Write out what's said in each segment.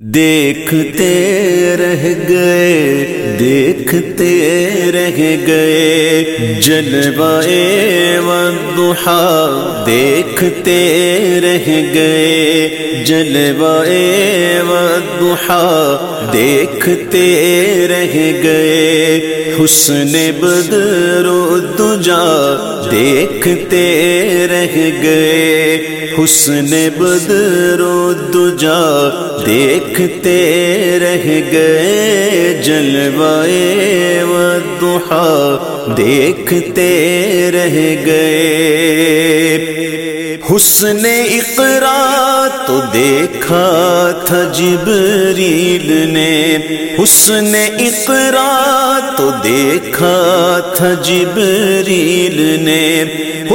دیکھتے رہ گئے دیکھتے رہ گئے، جلوائے والضحا دیکھتے رہ گئے، جلوائے والضحا دیکھتے رہ گئے۔ حسن بدر دجا دیکھتے رہ گئے۔ حسن بدر دجا دیکھتے رہ گئے۔ جلوائے و دیکھتے رہ گئے۔ حسن اقرا تو دیکھا تھا جبریل نے۔ حسن اقرا تو دیکھا تھا جبریل نے۔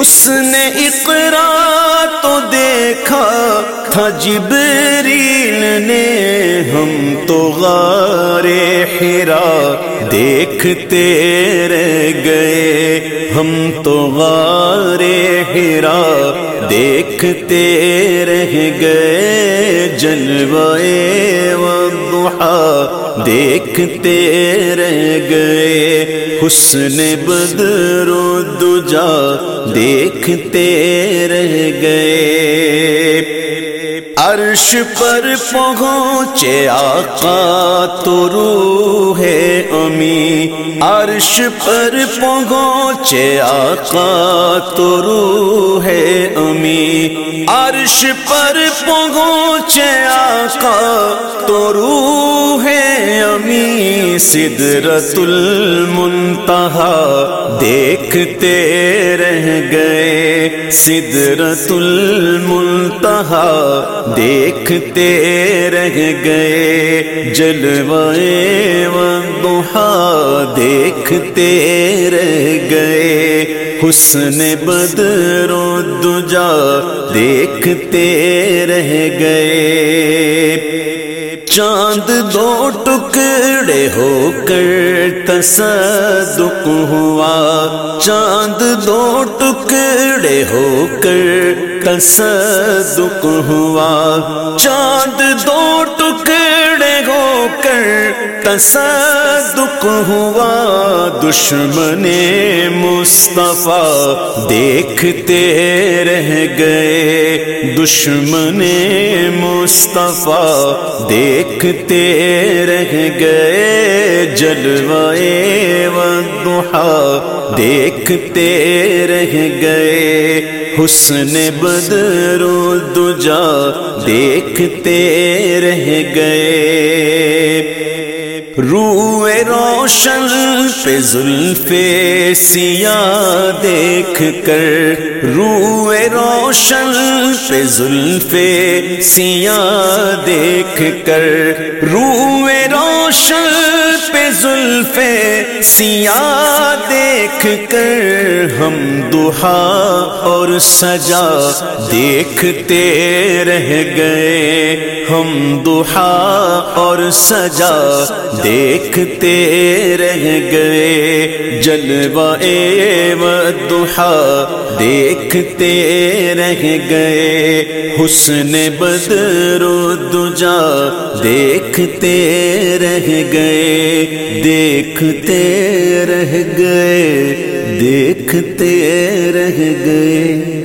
حسن اقرا تو دیکھا تھا جبریل نے۔ ہم تو غار حرا دیکھتے رہ گئے۔ ہم تو غار حرا دیکھتے رہ گئے۔ جلوائے والضحا دیکھتے رہ گئے۔ حسن بدر و دجا دیکھتے رہ گئے۔ عرش پر پہنچے آقا تو روح امی عرش پر پہنچے آقا تو روح امی عرش پر پہنچے آقا تو روح امی صدرت المنتہا دیکھتے رہ گئے صدرت المنتہا دیکھتے رہ گئے، جلوائے والضحا دیکھتے رہ گئے۔ حسن بدر و دجا دیکھتے رہ گئے۔ چاند دو ٹکڑے ہو کر تصدق ہوا۔ چاند دو ٹکڑے ہو کر تصدق ہوا۔ چاند دو ٹکڑے ہو کر تصدق ہوا۔ دشمن مصطفیٰ دیکھتے رہ گئے۔ دشمن مصطفیٰ دیکھتے رہ گئے جلوائے والضحا دیکھتے رہ گئے حسن بدر و دجا دیکھتے رہ گئے روئے روشن پہ زلف سیاہ دیکھ کر روئے روشن پہ زلف سیاہ دیکھ کر روئے روشن پہ زلف سیاہ دیکھ کر ہم دہا اور سجا دیکھتے رہ گئے۔ ہم دہا اور سجا دیکھتے رہ گئے جلوائے ودحا دیکھتے رہ گئے۔ حسن بدر و دجا دیکھتے رہ گئے، دیکھتے رہ گئے، دیکھتے رہ گئے۔